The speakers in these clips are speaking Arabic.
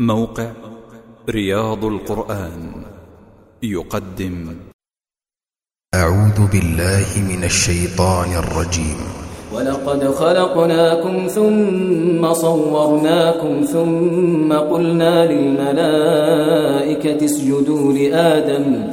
موقع رياض القرآن يقدم. أعوذ بالله من الشيطان الرجيم. ولقد خلقناكم ثم صورناكم ثم قلنا للملائكة اسجدوا لآدم.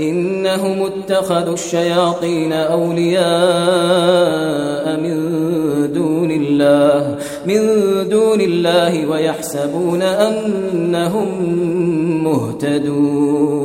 إنهم اتخذوا الشياطين أولياء من دون الله من دون الله ويحسبون أنهم مهتدون.